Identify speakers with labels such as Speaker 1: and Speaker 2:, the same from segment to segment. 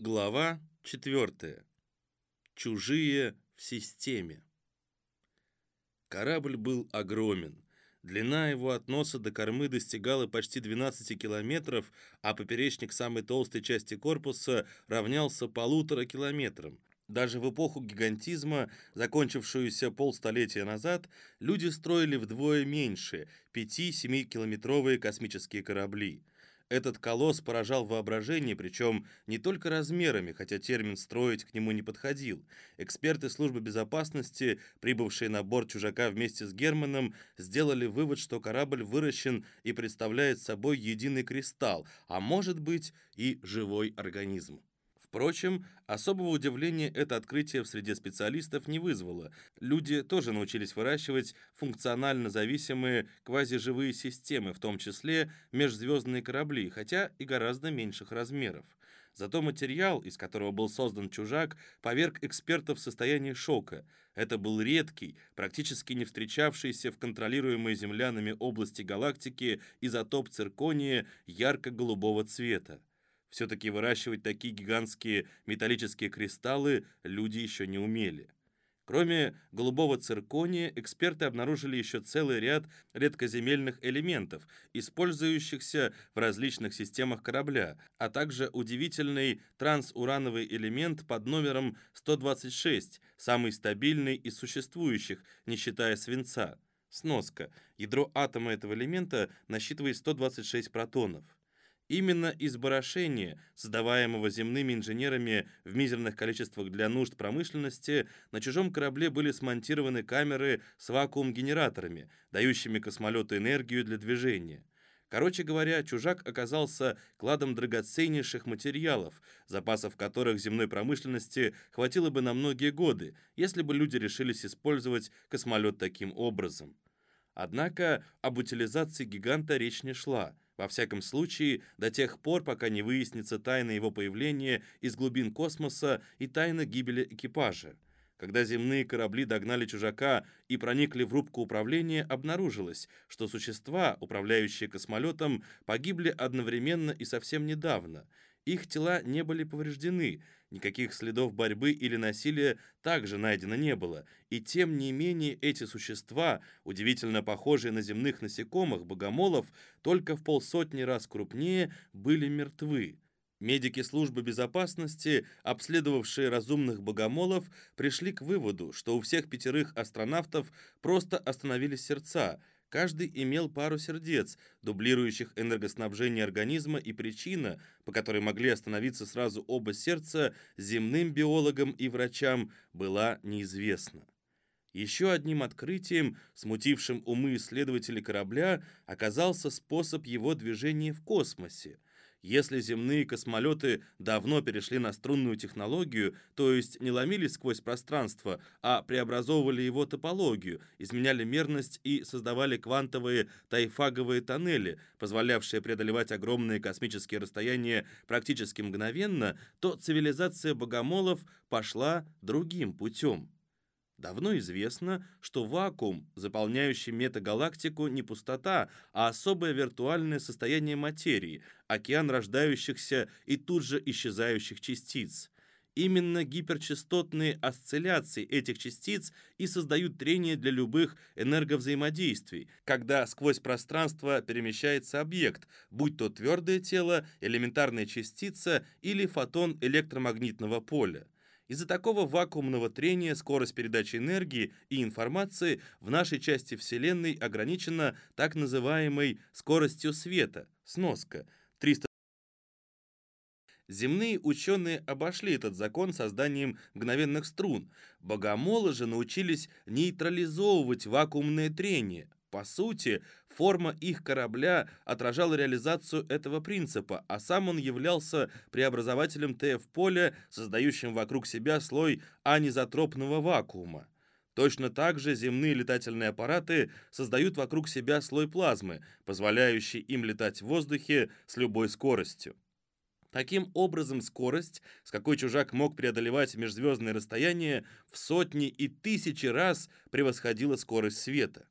Speaker 1: Глава 4. Чужие в системе. Корабль был огромен. Длина его от носа до кормы достигала почти 12 километров, а поперечник самой толстой части корпуса равнялся полутора километрам. Даже в эпоху гигантизма, закончившуюся полстолетия назад, люди строили вдвое меньше – 5-7 километровые космические корабли – этот колосс поражал воображение, причем не только размерами, хотя термин «строить» к нему не подходил. Эксперты службы безопасности, прибывшие на борт «Чужака» вместе с Германом, сделали вывод, что корабль выращен и представляет собой единый кристалл, а может быть и живой организм. Впрочем, особого удивления это открытие в среде специалистов не вызвало. Люди тоже научились выращивать функционально зависимые квазиживые системы, в том числе межзвездные корабли, хотя и гораздо меньших размеров. Зато материал, из которого был создан чужак, поверг экспертов в состояние шока. Это был редкий, практически не встречавшийся в контролируемой землянами области галактики изотоп циркония ярко-голубого цвета. Все-таки выращивать такие гигантские металлические кристаллы люди еще не умели. Кроме голубого циркония, эксперты обнаружили еще целый ряд редкоземельных элементов, использующихся в различных системах корабля, а также удивительный трансурановый элемент под номером 126, самый стабильный из существующих, не считая свинца. Сноска. Ядро атома этого элемента насчитывает 126 протонов. Именно из создаваемого земными инженерами в мизерных количествах для нужд промышленности, на чужом корабле были смонтированы камеры с вакуум-генераторами, дающими космолету энергию для движения. Короче говоря, чужак оказался кладом драгоценнейших материалов, запасов которых земной промышленности хватило бы на многие годы, если бы люди решились использовать космолет таким образом. Однако об утилизации гиганта речь не шла – во всяком случае, до тех пор, пока не выяснится тайна его появления из глубин космоса и тайна гибели экипажа. Когда земные корабли догнали чужака и проникли в рубку управления, обнаружилось, что существа, управляющие космолетом, погибли одновременно и совсем недавно. Их тела не были повреждены, никаких следов борьбы или насилия также найдено не было, и тем не менее эти существа, удивительно похожие на земных насекомых, богомолов, только в полсотни раз крупнее, были мертвы. Медики службы безопасности, обследовавшие разумных богомолов, пришли к выводу, что у всех пятерых астронавтов просто остановились сердца – Каждый имел пару сердец, дублирующих энергоснабжение организма, и причина, по которой могли остановиться сразу оба сердца, земным биологам и врачам, была неизвестна. Еще одним открытием, смутившим умы исследователей корабля, оказался способ его движения в космосе – если земные космолеты давно перешли на струнную технологию, то есть не ломились сквозь пространство, а преобразовывали его топологию, изменяли мерность и создавали квантовые тайфаговые тоннели, позволявшие преодолевать огромные космические расстояния практически мгновенно, то цивилизация богомолов пошла другим путем. Давно известно, что вакуум, заполняющий метагалактику, не пустота, а особое виртуальное состояние материи, океан рождающихся и тут же исчезающих частиц. Именно гиперчастотные осцилляции этих частиц и создают трение для любых энерговзаимодействий, когда сквозь пространство перемещается объект, будь то твердое тело, элементарная частица или фотон электромагнитного поля. Из-за такого вакуумного трения скорость передачи энергии и информации в нашей части Вселенной ограничена так называемой скоростью света, сноска, 300 Земные ученые обошли этот закон созданием мгновенных струн. Богомолы же научились нейтрализовывать вакуумное трение. По сути, форма их корабля отражала реализацию этого принципа, а сам он являлся преобразователем ТФ-поля, создающим вокруг себя слой анизотропного вакуума. Точно так же земные летательные аппараты создают вокруг себя слой плазмы, позволяющий им летать в воздухе с любой скоростью. Таким образом, скорость, с какой чужак мог преодолевать межзвездные расстояния, в сотни и тысячи раз превосходила скорость света.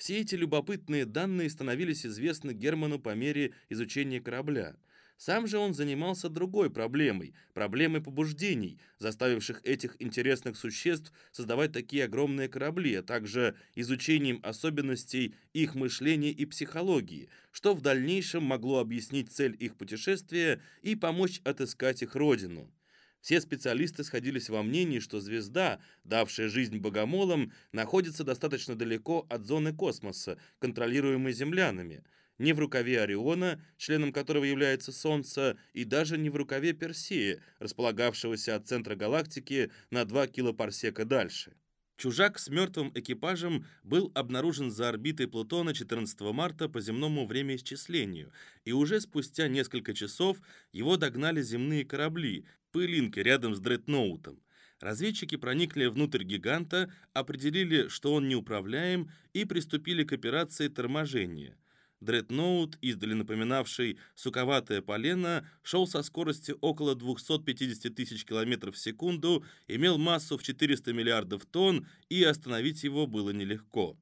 Speaker 1: Все эти любопытные данные становились известны Герману по мере изучения корабля. Сам же он занимался другой проблемой, проблемой побуждений, заставивших этих интересных существ создавать такие огромные корабли, а также изучением особенностей их мышления и психологии, что в дальнейшем могло объяснить цель их путешествия и помочь отыскать их родину. Все специалисты сходились во мнении, что звезда, давшая жизнь богомолам, находится достаточно далеко от зоны космоса, контролируемой землянами – не в рукаве Ориона, членом которого является Солнце, и даже не в рукаве Персея, располагавшегося от центра галактики на 2 килопарсека дальше. Чужак с мертвым экипажем был обнаружен за орбитой Плутона 14 марта по земному времяисчислению, и уже спустя несколько часов его догнали земные корабли, пылинки рядом с дредноутом. Разведчики проникли внутрь гиганта, определили, что он неуправляем, и приступили к операции торможения – Дредноут, издали напоминавший суковатое полено, шел со скоростью около 250 тысяч километров в секунду, имел массу в 400 миллиардов тонн, и остановить его было нелегко.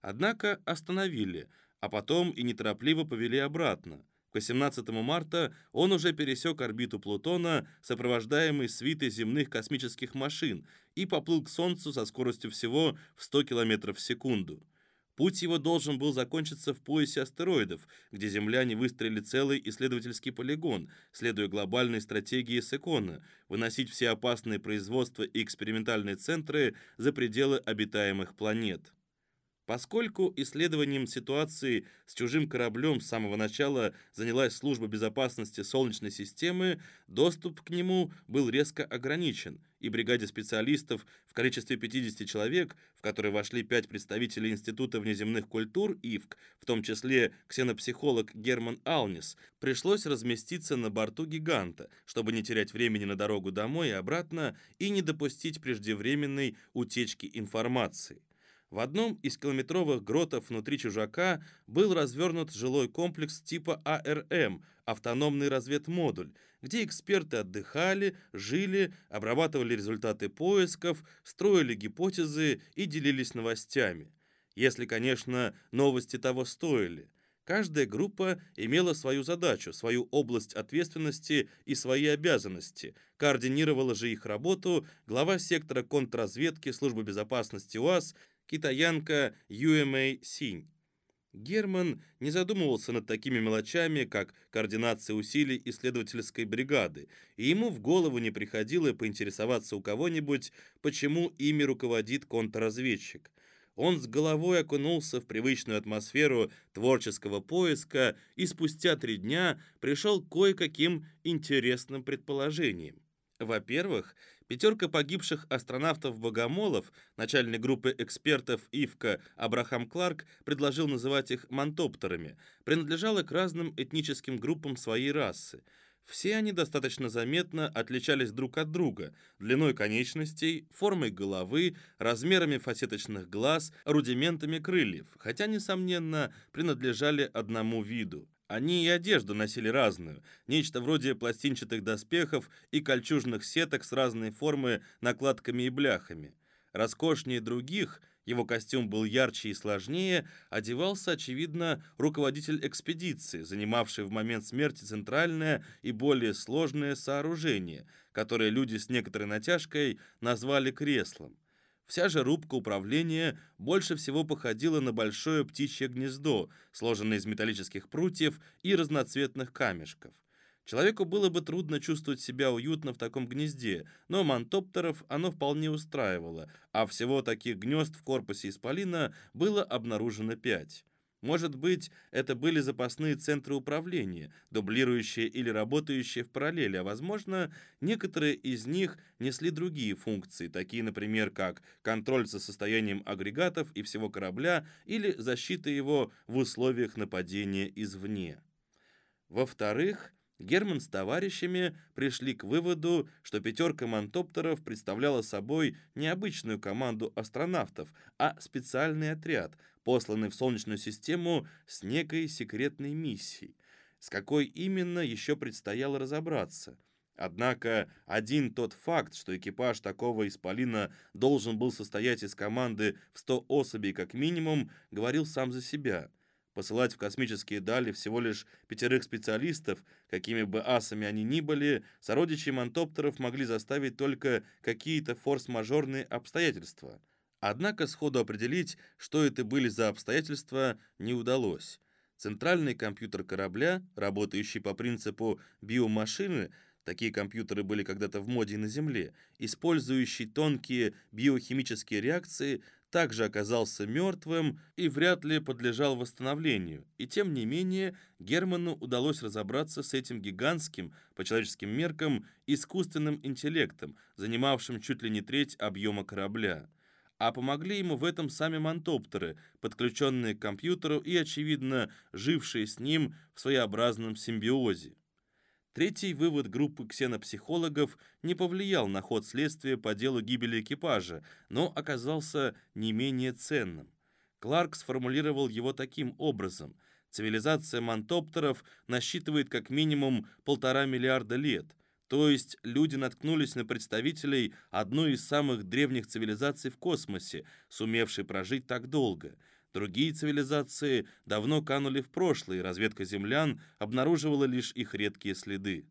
Speaker 1: Однако остановили, а потом и неторопливо повели обратно. К 18 марта он уже пересек орбиту Плутона, сопровождаемый свитой земных космических машин, и поплыл к Солнцу со скоростью всего в 100 км в секунду. Путь его должен был закончиться в поясе астероидов, где земляне выстроили целый исследовательский полигон, следуя глобальной стратегии Секона, выносить все опасные производства и экспериментальные центры за пределы обитаемых планет. Поскольку исследованием ситуации с чужим кораблем с самого начала занялась служба безопасности Солнечной системы, доступ к нему был резко ограничен, и бригаде специалистов в количестве 50 человек, в которые вошли пять представителей Института внеземных культур ИФК, в том числе ксенопсихолог Герман Алнис, пришлось разместиться на борту гиганта, чтобы не терять времени на дорогу домой и обратно и не допустить преждевременной утечки информации. В одном из километровых гротов внутри чужака был развернут жилой комплекс типа АРМ, автономный разведмодуль, где эксперты отдыхали, жили, обрабатывали результаты поисков, строили гипотезы и делились новостями. Если, конечно, новости того стоили. Каждая группа имела свою задачу, свою область ответственности и свои обязанности. Координировала же их работу глава сектора контрразведки Службы безопасности УАЗ китаянка Юэмэй Синь. Герман не задумывался над такими мелочами, как координация усилий исследовательской бригады, и ему в голову не приходило поинтересоваться у кого-нибудь, почему ими руководит контрразведчик. Он с головой окунулся в привычную атмосферу творческого поиска и спустя три дня пришел к кое-каким интересным предположениям. Во-первых, Пятерка погибших астронавтов-богомолов, начальник группы экспертов ИФКа Абрахам Кларк предложил называть их мантоптерами, принадлежала к разным этническим группам своей расы. Все они достаточно заметно отличались друг от друга длиной конечностей, формой головы, размерами фасеточных глаз, рудиментами крыльев, хотя, несомненно, принадлежали одному виду. Они и одежду носили разную, нечто вроде пластинчатых доспехов и кольчужных сеток с разной формы накладками и бляхами. Роскошнее других, его костюм был ярче и сложнее, одевался, очевидно, руководитель экспедиции, занимавший в момент смерти центральное и более сложное сооружение, которое люди с некоторой натяжкой назвали креслом. Вся же рубка управления больше всего походила на большое птичье гнездо, сложенное из металлических прутьев и разноцветных камешков. Человеку было бы трудно чувствовать себя уютно в таком гнезде, но мантоптеров оно вполне устраивало, а всего таких гнезд в корпусе исполина было обнаружено пять. Может быть, это были запасные центры управления, дублирующие или работающие в параллели, а возможно, некоторые из них несли другие функции, такие, например, как контроль за состоянием агрегатов и всего корабля или защита его в условиях нападения извне. Во-вторых, Герман с товарищами пришли к выводу, что пятерка мантоптеров представляла собой не обычную команду астронавтов, а специальный отряд, посланный в Солнечную систему с некой секретной миссией. С какой именно еще предстояло разобраться. Однако один тот факт, что экипаж такого исполина должен был состоять из команды в 100 особей как минимум, говорил сам за себя – Посылать в космические дали всего лишь пятерых специалистов, какими бы асами они ни были, сородичи мантоптеров могли заставить только какие-то форс-мажорные обстоятельства. Однако сходу определить, что это были за обстоятельства, не удалось. Центральный компьютер корабля, работающий по принципу биомашины, такие компьютеры были когда-то в моде на Земле, использующий тонкие биохимические реакции, также оказался мертвым и вряд ли подлежал восстановлению. И тем не менее, Герману удалось разобраться с этим гигантским, по человеческим меркам, искусственным интеллектом, занимавшим чуть ли не треть объема корабля. А помогли ему в этом сами мантоптеры, подключенные к компьютеру и, очевидно, жившие с ним в своеобразном симбиозе. Третий вывод группы ксенопсихологов не повлиял на ход следствия по делу гибели экипажа, но оказался не менее ценным. Кларк сформулировал его таким образом. Цивилизация мантоптеров насчитывает как минимум полтора миллиарда лет, то есть люди наткнулись на представителей одной из самых древних цивилизаций в космосе, сумевшей прожить так долго – Другие цивилизации давно канули в прошлое, и разведка землян обнаруживала лишь их редкие следы.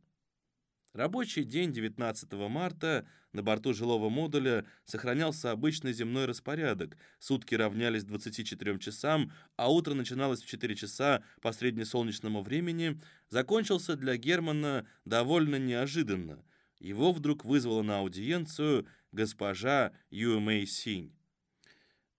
Speaker 1: Рабочий день 19 марта на борту жилого модуля сохранялся обычный земной распорядок. Сутки равнялись 24 часам, а утро начиналось в 4 часа по среднесолнечному времени, закончился для Германа довольно неожиданно. Его вдруг вызвала на аудиенцию госпожа Юэмэй Синь.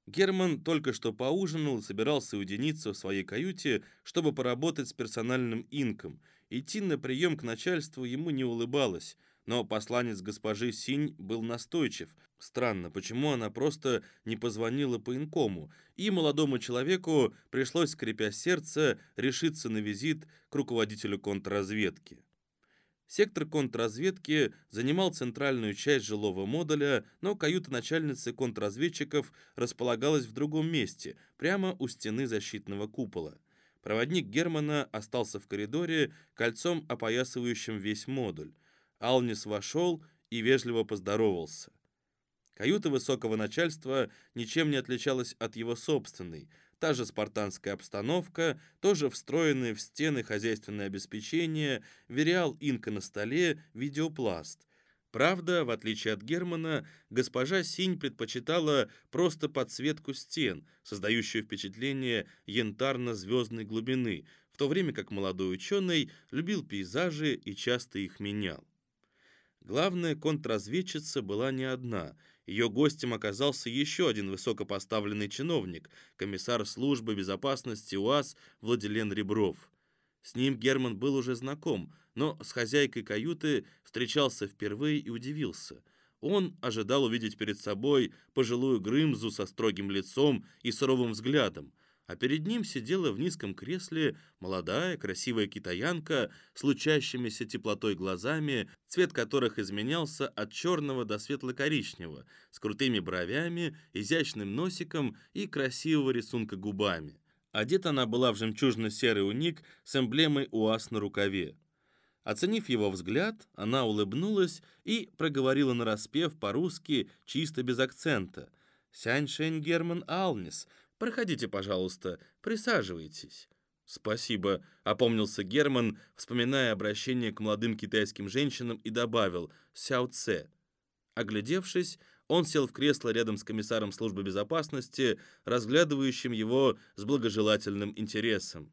Speaker 1: Герман только что поужинал и собирался уединиться в своей каюте, чтобы поработать с персональным инком. Идти на прием к начальству ему не улыбалось, но посланец госпожи Синь был настойчив. Странно, почему она просто не позвонила по инкому, и молодому человеку пришлось, скрипя сердце, решиться на визит к руководителю контрразведки. Сектор контрразведки занимал центральную часть жилого модуля, но каюта начальницы контрразведчиков располагалась в другом месте, прямо у стены защитного купола. Проводник Германа остался в коридоре, кольцом опоясывающим весь модуль. Алнис вошел и вежливо поздоровался. Каюта высокого начальства ничем не отличалась от его собственной – Та же спартанская обстановка, тоже встроенное в стены хозяйственное обеспечение, вериал инка на столе, видеопласт. Правда, в отличие от Германа, госпожа Синь предпочитала просто подсветку стен, создающую впечатление янтарно-звездной глубины, в то время как молодой ученый любил пейзажи и часто их менял. Главная контрразведчица была не одна — ее гостем оказался еще один высокопоставленный чиновник, комиссар службы безопасности УАЗ Владилен Ребров. С ним Герман был уже знаком, но с хозяйкой каюты встречался впервые и удивился. Он ожидал увидеть перед собой пожилую Грымзу со строгим лицом и суровым взглядом, а перед ним сидела в низком кресле молодая красивая китаянка с лучащимися теплотой глазами, цвет которых изменялся от черного до светло-коричневого, с крутыми бровями, изящным носиком и красивого рисунка губами. Одета она была в жемчужно-серый уник с эмблемой УАЗ на рукаве. Оценив его взгляд, она улыбнулась и проговорила нараспев по-русски, чисто без акцента. «Сяньшень Герман Алнис, Проходите, пожалуйста, присаживайтесь». «Спасибо», — опомнился Герман, вспоминая обращение к молодым китайским женщинам и добавил «Сяо Цэ». Оглядевшись, он сел в кресло рядом с комиссаром службы безопасности, разглядывающим его с благожелательным интересом.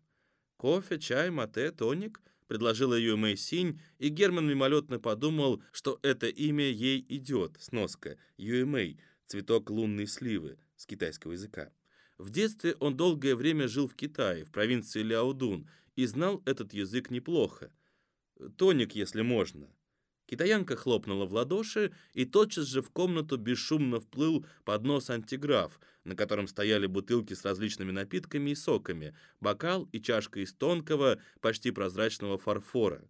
Speaker 1: «Кофе, чай, мате, тоник?» — предложила ее Мэй Синь, и Герман мимолетно подумал, что это имя ей идет, сноска, Юэмэй, цветок лунной сливы с китайского языка. В детстве он долгое время жил в Китае, в провинции Ляодун, и знал этот язык неплохо. Тоник, если можно. Китаянка хлопнула в ладоши, и тотчас же в комнату бесшумно вплыл поднос антиграф, на котором стояли бутылки с различными напитками и соками, бокал и чашка из тонкого, почти прозрачного фарфора.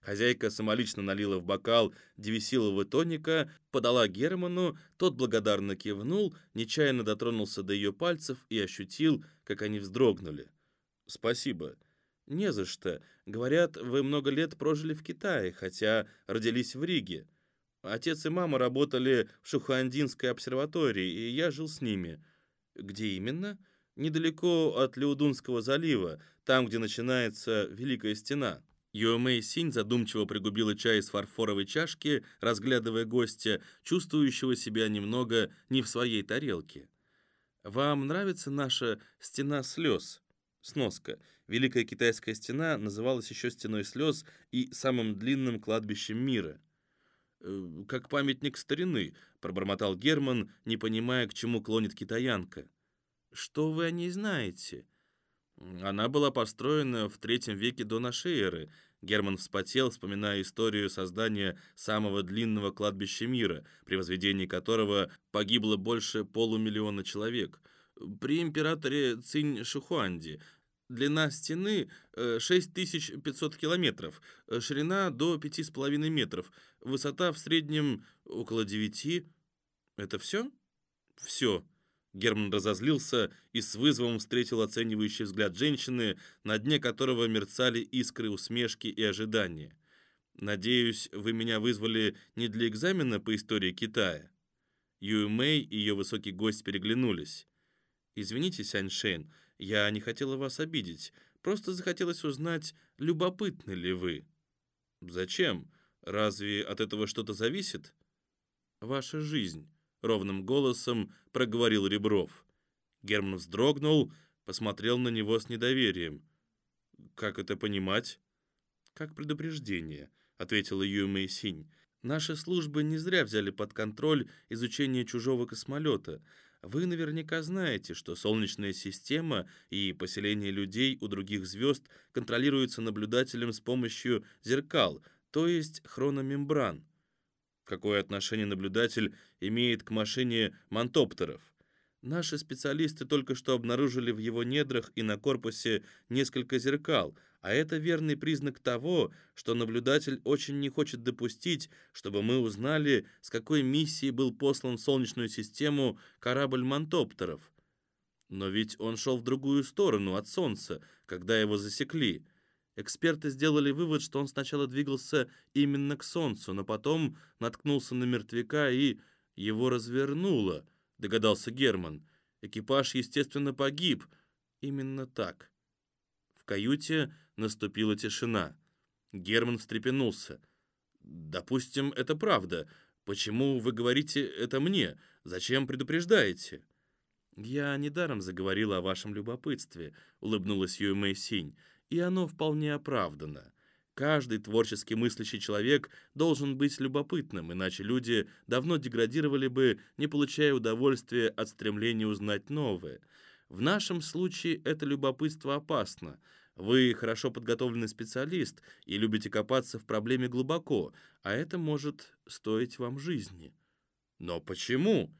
Speaker 1: Хозяйка самолично налила в бокал девисилового тоника, подала Герману, тот благодарно кивнул, нечаянно дотронулся до ее пальцев и ощутил, как они вздрогнули. «Спасибо». «Не за что. Говорят, вы много лет прожили в Китае, хотя родились в Риге. Отец и мама работали в Шухуандинской обсерватории, и я жил с ними». «Где именно?» недалеко от Леудунского залива, там, где начинается Великая Стена». Юэмэй Синь задумчиво пригубила чай из фарфоровой чашки, разглядывая гостя, чувствующего себя немного не в своей тарелке. «Вам нравится наша стена слез?» Сноска. Великая китайская стена называлась еще стеной слез и самым длинным кладбищем мира. «Э, «Как памятник старины», — пробормотал Герман, не понимая, к чему клонит китаянка. «Что вы о ней знаете?» Она была построена в третьем веке до нашей эры. Герман вспотел, вспоминая историю создания самого длинного кладбища мира, при возведении которого погибло больше полумиллиона человек. При императоре Цинь Шихуанди длина стены 6500 километров, ширина до 5,5 метров, высота в среднем около 9. Это все? Все. Герман разозлился и с вызовом встретил оценивающий взгляд женщины, на дне которого мерцали искры усмешки и ожидания. «Надеюсь, вы меня вызвали не для экзамена по истории Китая?» Юй Мэй и ее высокий гость переглянулись. «Извините, Сянь Шэн, я не хотела вас обидеть, просто захотелось узнать, любопытны ли вы». «Зачем? Разве от этого что-то зависит?» «Ваша жизнь». — ровным голосом проговорил Ребров. Герман вздрогнул, посмотрел на него с недоверием. «Как это понимать?» «Как предупреждение», — ответила Юй Синь. «Наши службы не зря взяли под контроль изучение чужого космолета. Вы наверняка знаете, что Солнечная система и поселение людей у других звезд контролируются наблюдателем с помощью зеркал, то есть хрономембран. Какое отношение наблюдатель имеет к машине мантоптеров? Наши специалисты только что обнаружили в его недрах и на корпусе несколько зеркал, а это верный признак того, что наблюдатель очень не хочет допустить, чтобы мы узнали, с какой миссией был послан в Солнечную систему корабль мантоптеров. Но ведь он шел в другую сторону от Солнца, когда его засекли. Эксперты сделали вывод, что он сначала двигался именно к Солнцу, но потом наткнулся на мертвяка и его развернуло, догадался Герман. Экипаж, естественно, погиб. Именно так. В каюте наступила тишина. Герман встрепенулся. «Допустим, это правда. Почему вы говорите это мне? Зачем предупреждаете?» «Я недаром заговорила о вашем любопытстве», — улыбнулась Юй Синь и оно вполне оправдано. Каждый творчески мыслящий человек должен быть любопытным, иначе люди давно деградировали бы, не получая удовольствия от стремления узнать новое. В нашем случае это любопытство опасно. Вы хорошо подготовленный специалист и любите копаться в проблеме глубоко, а это может стоить вам жизни. Но почему?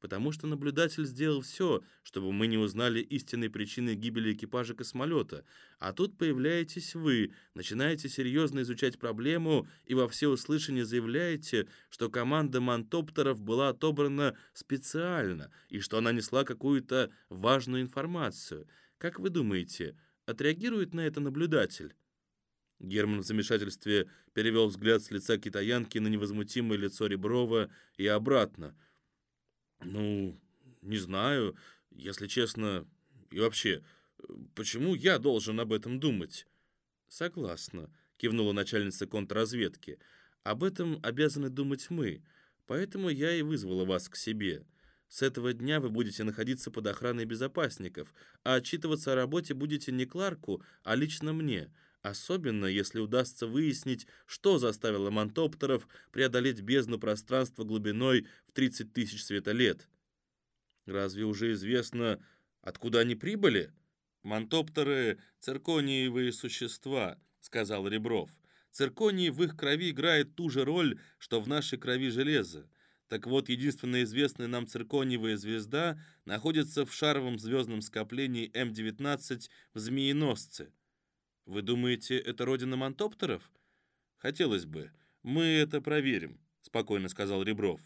Speaker 1: Потому что наблюдатель сделал все, чтобы мы не узнали истинной причины гибели экипажа космолета. А тут появляетесь вы, начинаете серьезно изучать проблему и во всеуслышание заявляете, что команда мантоптеров была отобрана специально и что она несла какую-то важную информацию. Как вы думаете, отреагирует на это наблюдатель? Герман в замешательстве перевел взгляд с лица китаянки на невозмутимое лицо Реброва и обратно – ну, не знаю, если честно. И вообще, почему я должен об этом думать? Согласна, кивнула начальница контрразведки. Об этом обязаны думать мы, поэтому я и вызвала вас к себе. С этого дня вы будете находиться под охраной безопасников, а отчитываться о работе будете не Кларку, а лично мне, особенно если удастся выяснить, что заставило мантоптеров преодолеть бездну пространства глубиной в 30 тысяч светолет. Разве уже известно, откуда они прибыли? Мантоптеры — циркониевые существа, сказал Ребров. Цирконий в их крови играет ту же роль, что в нашей крови железо. Так вот, единственная известная нам циркониевая звезда находится в шаровом звездном скоплении М-19 в Змееносце. Вы думаете, это родина мантоптеров? Хотелось бы. Мы это проверим, спокойно сказал Ребров.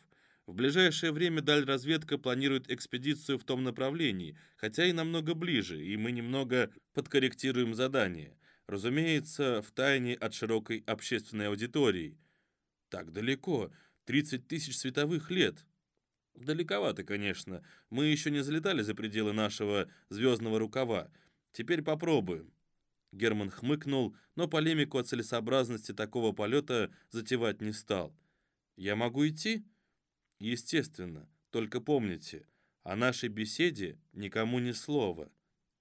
Speaker 1: В ближайшее время Дальразведка планирует экспедицию в том направлении, хотя и намного ближе, и мы немного подкорректируем задание. Разумеется, в тайне от широкой общественной аудитории. Так далеко, 30 тысяч световых лет. Далековато, конечно. Мы еще не залетали за пределы нашего звездного рукава. Теперь попробуем. Герман хмыкнул, но полемику о целесообразности такого полета затевать не стал. «Я могу идти?» «Естественно. Только помните, о нашей беседе никому ни слова».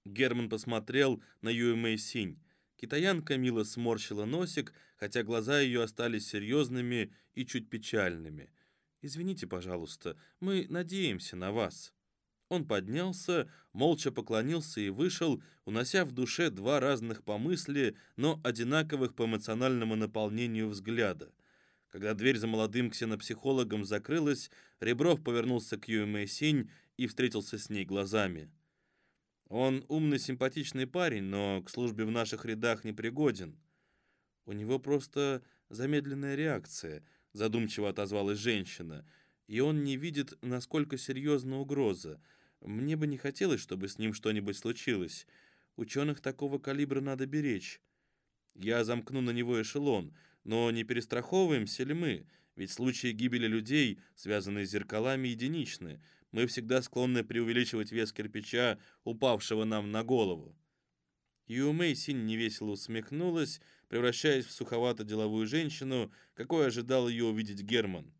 Speaker 1: Герман посмотрел на Юэмэй Синь. Китаянка мило сморщила носик, хотя глаза ее остались серьезными и чуть печальными. «Извините, пожалуйста, мы надеемся на вас». Он поднялся, молча поклонился и вышел, унося в душе два разных по мысли, но одинаковых по эмоциональному наполнению взгляда. Когда дверь за молодым ксенопсихологом закрылась, Ребров повернулся к Юэмэй Синь и встретился с ней глазами. Он умный, симпатичный парень, но к службе в наших рядах не пригоден. У него просто замедленная реакция, задумчиво отозвалась женщина, и он не видит, насколько серьезна угроза. Мне бы не хотелось, чтобы с ним что-нибудь случилось. Ученых такого калибра надо беречь. Я замкну на него эшелон, но не перестраховываемся ли мы? Ведь случаи гибели людей, связанные с зеркалами, единичны мы всегда склонны преувеличивать вес кирпича, упавшего нам на голову. Юмэй Синь невесело усмехнулась, превращаясь в суховато-деловую женщину, какой ожидал ее увидеть Герман.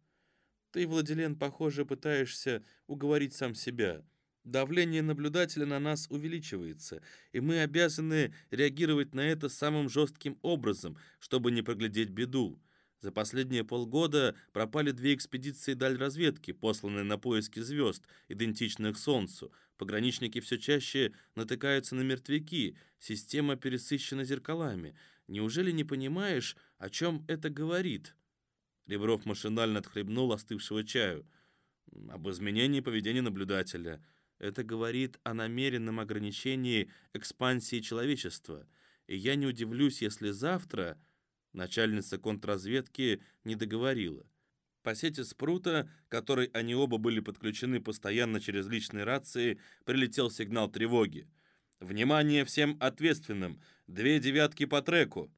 Speaker 1: «Ты, Владилен, похоже, пытаешься уговорить сам себя. Давление наблюдателя на нас увеличивается, и мы обязаны реагировать на это самым жестким образом, чтобы не проглядеть беду. За последние полгода пропали две экспедиции дальразведки, посланные на поиски звезд, идентичных Солнцу. Пограничники все чаще натыкаются на мертвяки, система пересыщена зеркалами. Неужели не понимаешь, о чем это говорит?» Ребров машинально отхлебнул остывшего чаю. «Об изменении поведения наблюдателя. Это говорит о намеренном ограничении экспансии человечества. И я не удивлюсь, если завтра...» Начальница контрразведки не договорила. По сети Спрута, которой они оба были подключены постоянно через личные рации, прилетел сигнал тревоги. «Внимание всем ответственным! Две девятки по треку!»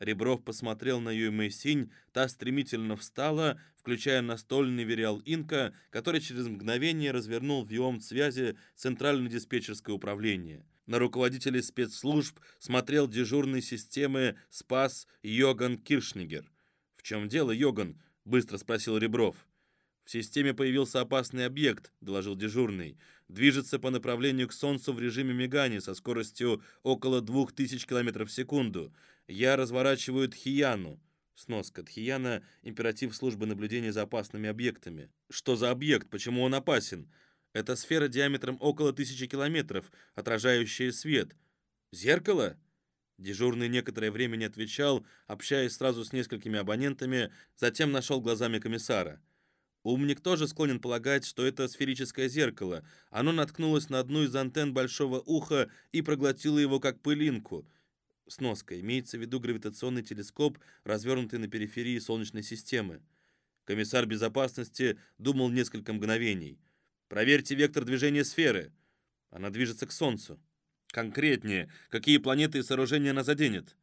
Speaker 1: Ребров посмотрел на Юймэй Синь, та стремительно встала, включая настольный вериал Инка, который через мгновение развернул виом связи Центрально-диспетчерское управление. На руководителей спецслужб смотрел дежурной системы «Спас» Йоган Киршнигер. «В чем дело, Йоган?» — быстро спросил Ребров. «В системе появился опасный объект», — доложил дежурный. «Движется по направлению к Солнцу в режиме мигания со скоростью около 2000 км в секунду. Я разворачиваю Тхияну». Сноска Тхияна — императив службы наблюдения за опасными объектами. «Что за объект? Почему он опасен?» Это сфера диаметром около тысячи километров, отражающая свет. Зеркало? Дежурный некоторое время не отвечал, общаясь сразу с несколькими абонентами, затем нашел глазами комиссара. Умник тоже склонен полагать, что это сферическое зеркало. Оно наткнулось на одну из антенн большого уха и проглотило его как пылинку. Сноска. Имеется в виду гравитационный телескоп, развернутый на периферии Солнечной системы. Комиссар безопасности думал несколько мгновений. Проверьте вектор движения сферы. Она движется к Солнцу. Конкретнее, какие планеты и сооружения она заденет?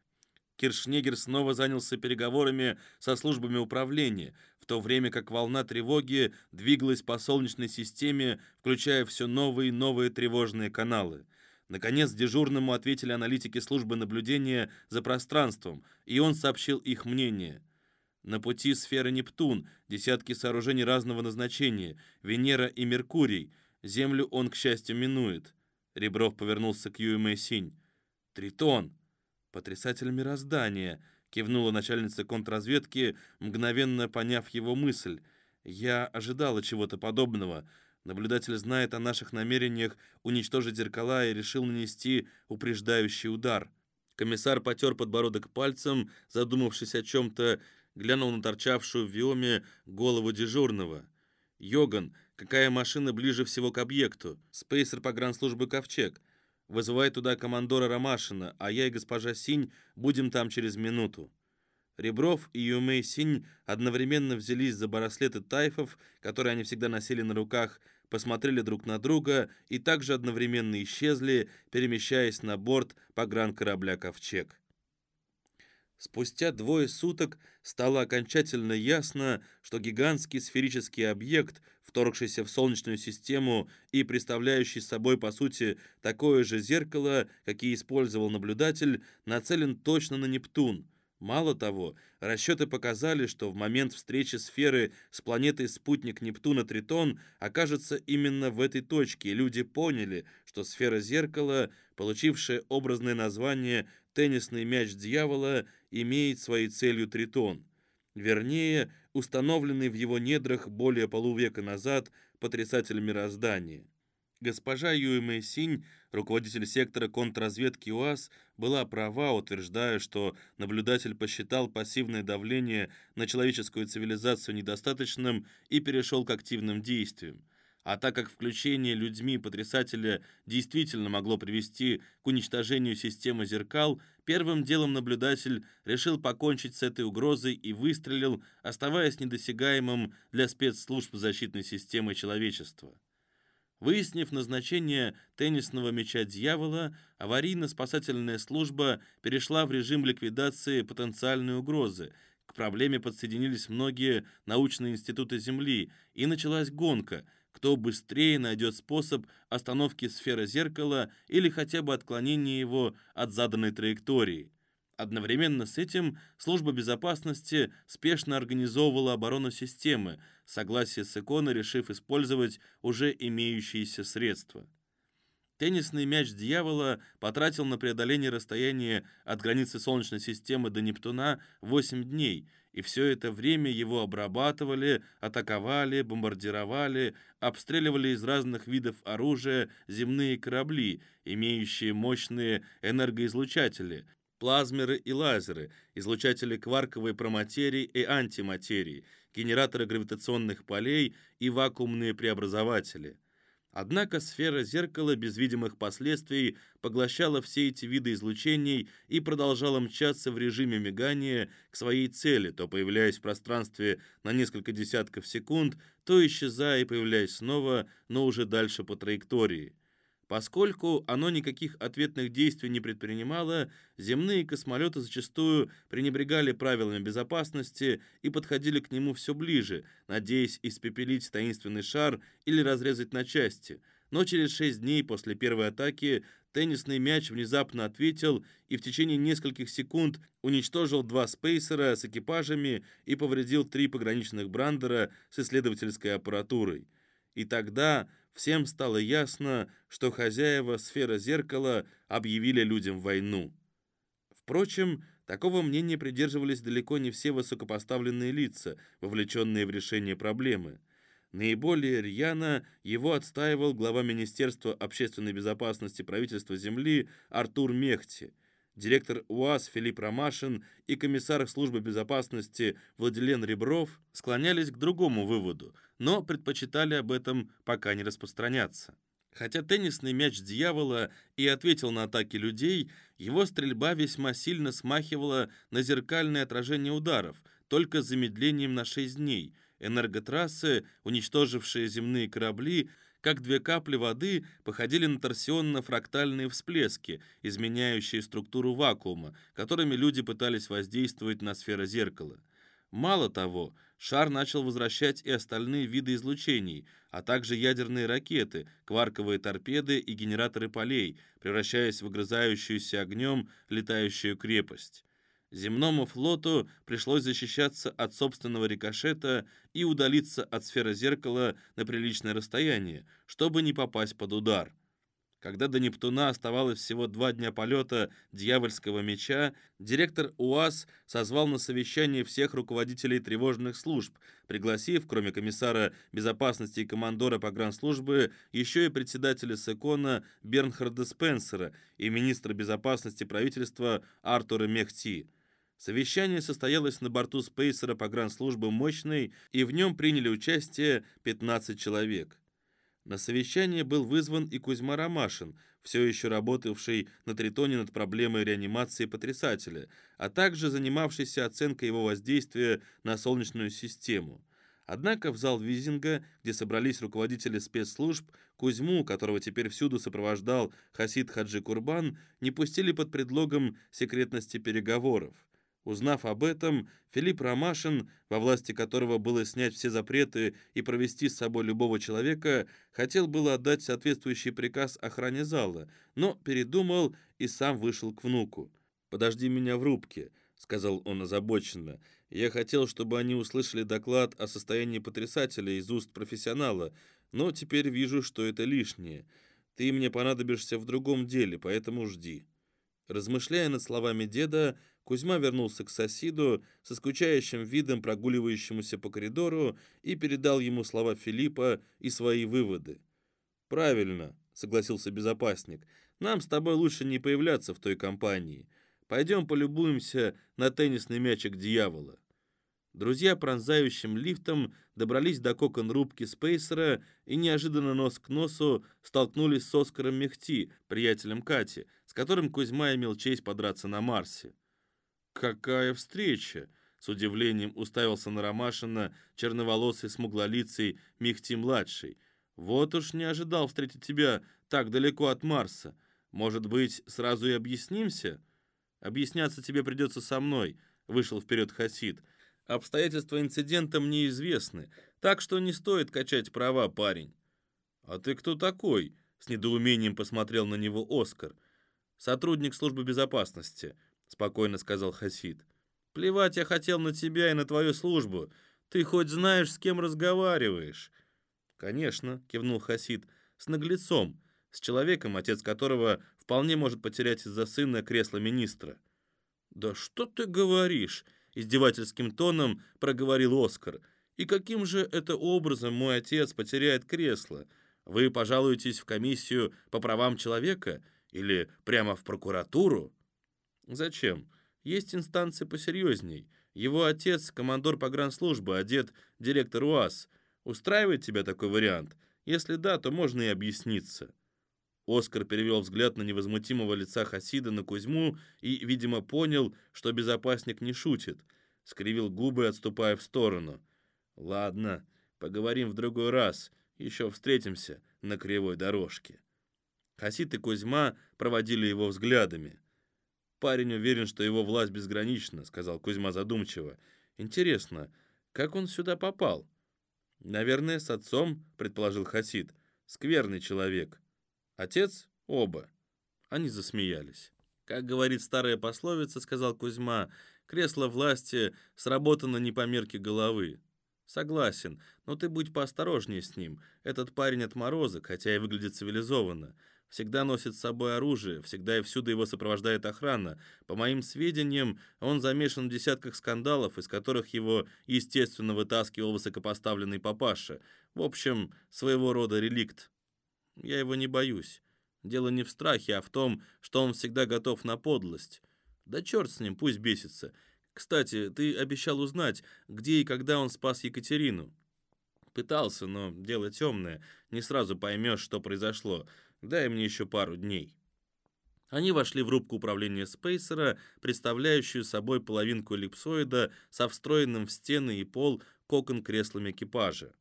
Speaker 1: Киршнегер снова занялся переговорами со службами управления, в то время как волна тревоги двигалась по Солнечной системе, включая все новые и новые тревожные каналы. Наконец, дежурному ответили аналитики службы наблюдения за пространством, и он сообщил их мнение – на пути сферы Нептун, десятки сооружений разного назначения, Венера и Меркурий. Землю он, к счастью, минует. Ребров повернулся к Юэмэ Синь. «Тритон! Потрясатель мироздания!» — кивнула начальница контрразведки, мгновенно поняв его мысль. «Я ожидала чего-то подобного. Наблюдатель знает о наших намерениях уничтожить зеркала и решил нанести упреждающий удар». Комиссар потер подбородок пальцем, задумавшись о чем-то, глянул на торчавшую в виоме голову дежурного. «Йоган, какая машина ближе всего к объекту? Спейсер погранслужбы «Ковчег». Вызывай туда командора Ромашина, а я и госпожа Синь будем там через минуту». Ребров и Юмей Синь одновременно взялись за браслеты тайфов, которые они всегда носили на руках, посмотрели друг на друга и также одновременно исчезли, перемещаясь на борт погранкорабля «Ковчег». Спустя двое суток стало окончательно ясно, что гигантский сферический объект, вторгшийся в Солнечную систему и представляющий собой, по сути, такое же зеркало, какие использовал наблюдатель, нацелен точно на Нептун. Мало того, расчеты показали, что в момент встречи сферы с планетой-спутник Нептуна Тритон окажется именно в этой точке, люди поняли, что сфера зеркала, получившая образное название «теннисный мяч дьявола», имеет своей целью Тритон. Вернее, установленный в его недрах более полувека назад потрясатель мироздания. Госпожа Юэ Синь, руководитель сектора контрразведки УАЗ, была права, утверждая, что наблюдатель посчитал пассивное давление на человеческую цивилизацию недостаточным и перешел к активным действиям. А так как включение людьми потрясателя действительно могло привести к уничтожению системы зеркал, первым делом наблюдатель решил покончить с этой угрозой и выстрелил, оставаясь недосягаемым для спецслужб защитной системы человечества. Выяснив назначение теннисного мяча дьявола, аварийно-спасательная служба перешла в режим ликвидации потенциальной угрозы. К проблеме подсоединились многие научные институты Земли, и началась гонка – кто быстрее найдет способ остановки сферы зеркала или хотя бы отклонения его от заданной траектории. Одновременно с этим служба безопасности спешно организовывала оборону системы, согласие с иконой решив использовать уже имеющиеся средства. Теннисный мяч дьявола потратил на преодоление расстояния от границы Солнечной системы до Нептуна 8 дней – и все это время его обрабатывали, атаковали, бомбардировали, обстреливали из разных видов оружия земные корабли, имеющие мощные энергоизлучатели, плазмеры и лазеры, излучатели кварковой проматерии и антиматерии, генераторы гравитационных полей и вакуумные преобразователи – Однако сфера зеркала без видимых последствий поглощала все эти виды излучений и продолжала мчаться в режиме мигания к своей цели, то появляясь в пространстве на несколько десятков секунд, то исчезая и появляясь снова, но уже дальше по траектории. Поскольку оно никаких ответных действий не предпринимало, земные космолеты зачастую пренебрегали правилами безопасности и подходили к нему все ближе, надеясь испепелить таинственный шар или разрезать на части. Но через шесть дней после первой атаки теннисный мяч внезапно ответил и в течение нескольких секунд уничтожил два спейсера с экипажами и повредил три пограничных брандера с исследовательской аппаратурой. И тогда всем стало ясно, что хозяева сферы зеркала объявили людям войну. Впрочем, такого мнения придерживались далеко не все высокопоставленные лица, вовлеченные в решение проблемы. Наиболее рьяно его отстаивал глава Министерства общественной безопасности правительства Земли Артур Мехти – директор УАЗ Филипп Ромашин и комиссар службы безопасности Владилен Ребров склонялись к другому выводу, но предпочитали об этом пока не распространяться. Хотя теннисный мяч дьявола и ответил на атаки людей, его стрельба весьма сильно смахивала на зеркальное отражение ударов, только с замедлением на 6 дней. Энерготрассы, уничтожившие земные корабли, как две капли воды походили на торсионно-фрактальные всплески, изменяющие структуру вакуума, которыми люди пытались воздействовать на сферу зеркала. Мало того, шар начал возвращать и остальные виды излучений, а также ядерные ракеты, кварковые торпеды и генераторы полей, превращаясь в огрызающуюся огнем летающую крепость. Земному флоту пришлось защищаться от собственного рикошета и удалиться от сферы зеркала на приличное расстояние, чтобы не попасть под удар. Когда до Нептуна оставалось всего два дня полета дьявольского меча, директор УАЗ созвал на совещание всех руководителей тревожных служб, пригласив, кроме комиссара безопасности и командора погранслужбы, еще и председателя СЭКОНа Бернхарда Спенсера и министра безопасности правительства Артура Мехти. Совещание состоялось на борту спейсера погранслужбы «Мощный», и в нем приняли участие 15 человек. На совещание был вызван и Кузьма Ромашин, все еще работавший на Тритоне над проблемой реанимации потрясателя, а также занимавшийся оценкой его воздействия на Солнечную систему. Однако в зал Визинга, где собрались руководители спецслужб, Кузьму, которого теперь всюду сопровождал Хасид Хаджи Курбан, не пустили под предлогом секретности переговоров. Узнав об этом, Филипп Ромашин, во власти которого было снять все запреты и провести с собой любого человека, хотел было отдать соответствующий приказ охране зала, но передумал и сам вышел к внуку. «Подожди меня в рубке», — сказал он озабоченно. «Я хотел, чтобы они услышали доклад о состоянии потрясателя из уст профессионала, но теперь вижу, что это лишнее. Ты мне понадобишься в другом деле, поэтому жди». Размышляя над словами деда, Кузьма вернулся к соседу со скучающим видом прогуливающемуся по коридору и передал ему слова Филиппа и свои выводы. «Правильно», — согласился безопасник, — «нам с тобой лучше не появляться в той компании. Пойдем полюбуемся на теннисный мячик дьявола». Друзья пронзающим лифтом добрались до кокон-рубки Спейсера и неожиданно нос к носу столкнулись с Оскаром Мехти, приятелем Кати, с которым Кузьма имел честь подраться на Марсе. «Какая встреча!» — с удивлением уставился на Ромашина черноволосый смуглолицый Мехти-младший. «Вот уж не ожидал встретить тебя так далеко от Марса. Может быть, сразу и объяснимся?» «Объясняться тебе придется со мной», — вышел вперед Хасид. «Обстоятельства инцидента мне известны, так что не стоит качать права, парень». «А ты кто такой?» — с недоумением посмотрел на него Оскар. «Сотрудник службы безопасности», — спокойно сказал Хасид. «Плевать я хотел на тебя и на твою службу. Ты хоть знаешь, с кем разговариваешь?» «Конечно», — кивнул Хасид, — «с наглецом, с человеком, отец которого вполне может потерять из-за сына кресло министра». «Да что ты говоришь?» — издевательским тоном проговорил Оскар. «И каким же это образом мой отец потеряет кресло? Вы пожалуетесь в комиссию по правам человека или прямо в прокуратуру?» Зачем? Есть инстанции посерьезней. Его отец — командор погранслужбы, а дед — директор УАЗ. Устраивает тебя такой вариант? Если да, то можно и объясниться». Оскар перевел взгляд на невозмутимого лица Хасида на Кузьму и, видимо, понял, что безопасник не шутит. Скривил губы, отступая в сторону. «Ладно, поговорим в другой раз. Еще встретимся на кривой дорожке». Хасид и Кузьма проводили его взглядами. Парень уверен, что его власть безгранична, сказал Кузьма задумчиво. Интересно, как он сюда попал? Наверное, с отцом, предположил Хасид. Скверный человек. Отец? Оба. Они засмеялись. Как говорит старая пословица, сказал Кузьма, кресло власти сработано не по мерке головы. Согласен, но ты будь поосторожнее с ним. Этот парень отморозок, хотя и выглядит цивилизованно всегда носит с собой оружие, всегда и всюду его сопровождает охрана. По моим сведениям, он замешан в десятках скандалов, из которых его, естественно, вытаскивал высокопоставленный папаша. В общем, своего рода реликт. Я его не боюсь. Дело не в страхе, а в том, что он всегда готов на подлость. Да черт с ним, пусть бесится. Кстати, ты обещал узнать, где и когда он спас Екатерину. Пытался, но дело темное. Не сразу поймешь, что произошло. Дай мне еще пару дней». Они вошли в рубку управления Спейсера, представляющую собой половинку эллипсоида со встроенным в стены и пол кокон креслами экипажа.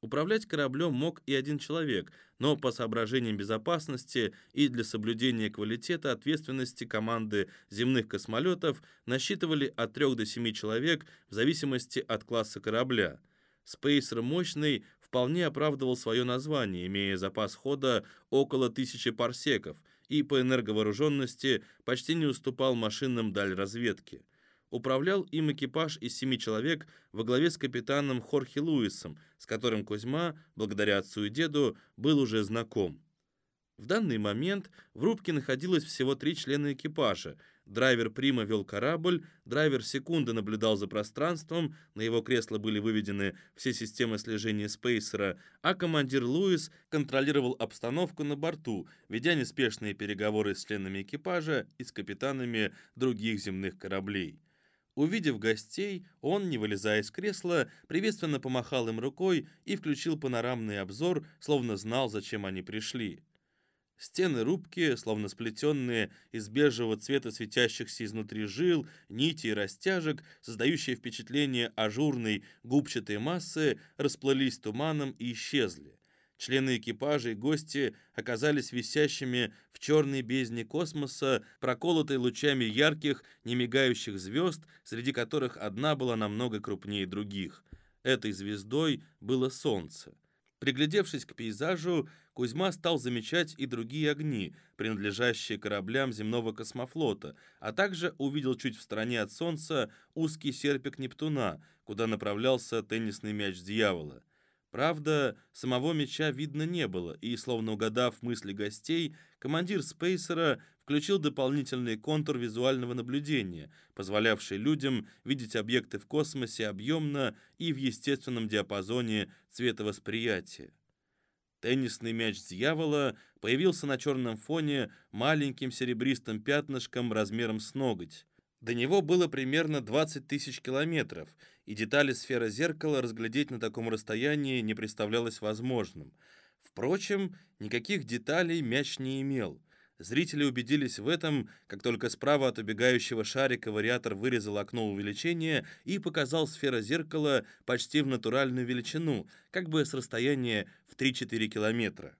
Speaker 1: Управлять кораблем мог и один человек, но по соображениям безопасности и для соблюдения квалитета ответственности команды земных космолетов насчитывали от 3 до 7 человек в зависимости от класса корабля. Спейсер мощный вполне оправдывал свое название, имея запас хода около тысячи парсеков и по энерговооруженности почти не уступал машинам даль разведки. Управлял им экипаж из семи человек во главе с капитаном Хорхе Луисом, с которым Кузьма, благодаря отцу и деду, был уже знаком. В данный момент в рубке находилось всего три члена экипажа – Драйвер Прима вел корабль, драйвер Секунда наблюдал за пространством, на его кресло были выведены все системы слежения Спейсера, а командир Луис контролировал обстановку на борту, ведя неспешные переговоры с членами экипажа и с капитанами других земных кораблей. Увидев гостей, он, не вылезая из кресла, приветственно помахал им рукой и включил панорамный обзор, словно знал, зачем они пришли. Стены рубки, словно сплетенные из бежевого цвета светящихся изнутри жил, нитей и растяжек, создающие впечатление ажурной губчатой массы, расплылись туманом и исчезли. Члены экипажа и гости оказались висящими в черной бездне космоса, проколотой лучами ярких, немигающих звезд, среди которых одна была намного крупнее других. Этой звездой было Солнце. Приглядевшись к пейзажу, Кузьма стал замечать и другие огни, принадлежащие кораблям земного космофлота, а также увидел чуть в стороне от Солнца узкий серпик Нептуна, куда направлялся теннисный мяч дьявола. Правда, самого мяча видно не было, и, словно угадав мысли гостей, командир Спейсера включил дополнительный контур визуального наблюдения, позволявший людям видеть объекты в космосе объемно и в естественном диапазоне цветовосприятия. Теннисный мяч дьявола появился на черном фоне маленьким серебристым пятнышком размером с ноготь. До него было примерно 20 тысяч километров, и детали сферы зеркала разглядеть на таком расстоянии не представлялось возможным. Впрочем, никаких деталей мяч не имел. Зрители убедились в этом, как только справа от убегающего шарика вариатор вырезал окно увеличения и показал сфера зеркала почти в натуральную величину, как бы с расстояния в 3-4 километра.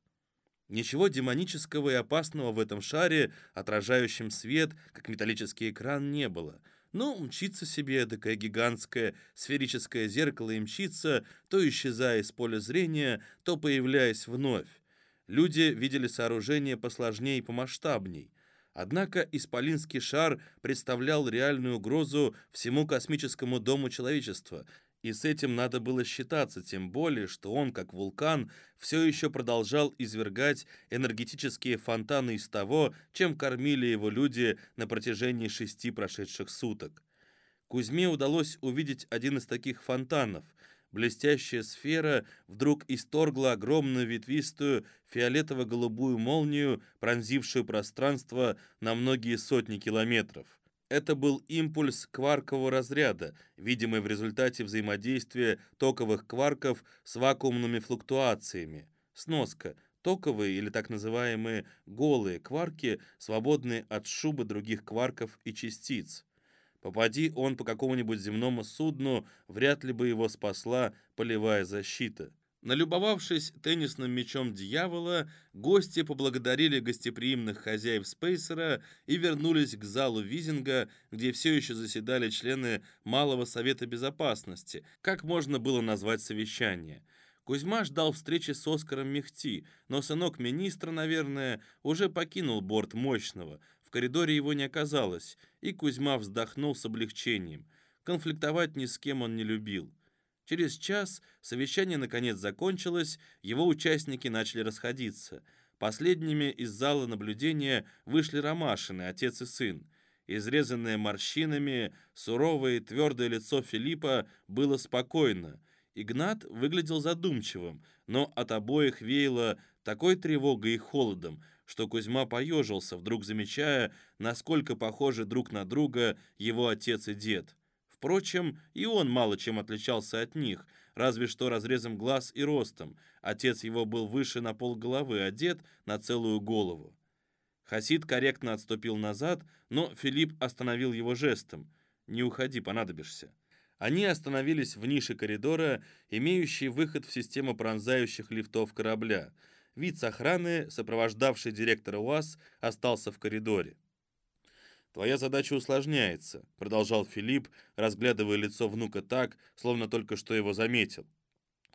Speaker 1: Ничего демонического и опасного в этом шаре, отражающем свет, как металлический экран, не было. Ну, мчится себе такое гигантское сферическое зеркало и мчится, то исчезая из поля зрения, то появляясь вновь. Люди видели сооружение посложнее и помасштабней. Однако исполинский шар представлял реальную угрозу всему космическому дому человечества, и с этим надо было считаться, тем более, что он, как вулкан, все еще продолжал извергать энергетические фонтаны из того, чем кормили его люди на протяжении шести прошедших суток. Кузьме удалось увидеть один из таких фонтанов. Блестящая сфера вдруг исторгла огромную ветвистую фиолетово-голубую молнию, пронзившую пространство на многие сотни километров. Это был импульс кваркового разряда, видимый в результате взаимодействия токовых кварков с вакуумными флуктуациями. Сноска. Токовые или так называемые голые кварки, свободные от шубы других кварков и частиц. Попади он по какому-нибудь земному судну, вряд ли бы его спасла полевая защита. Налюбовавшись теннисным мячом дьявола, гости поблагодарили гостеприимных хозяев Спейсера и вернулись к залу Визинга, где все еще заседали члены Малого Совета Безопасности, как можно было назвать совещание. Кузьма ждал встречи с Оскаром Мехти, но сынок министра, наверное, уже покинул борт мощного. Коридоре его не оказалось, и Кузьма вздохнул с облегчением. Конфликтовать ни с кем он не любил. Через час совещание наконец закончилось, его участники начали расходиться. Последними из зала наблюдения вышли Ромашины, отец и сын. Изрезанное морщинами, суровое и твердое лицо Филиппа было спокойно. Игнат выглядел задумчивым, но от обоих веяло такой тревогой и холодом, что Кузьма поежился, вдруг замечая, насколько похожи друг на друга его отец и дед. Впрочем, и он мало чем отличался от них, разве что разрезом глаз и ростом. Отец его был выше на пол головы, одет на целую голову. Хасид корректно отступил назад, но Филипп остановил его жестом. «Не уходи, понадобишься». Они остановились в нише коридора, имеющей выход в систему пронзающих лифтов корабля. Виц охраны, сопровождавший директора УАЗ, остался в коридоре. «Твоя задача усложняется», — продолжал Филипп, разглядывая лицо внука так, словно только что его заметил.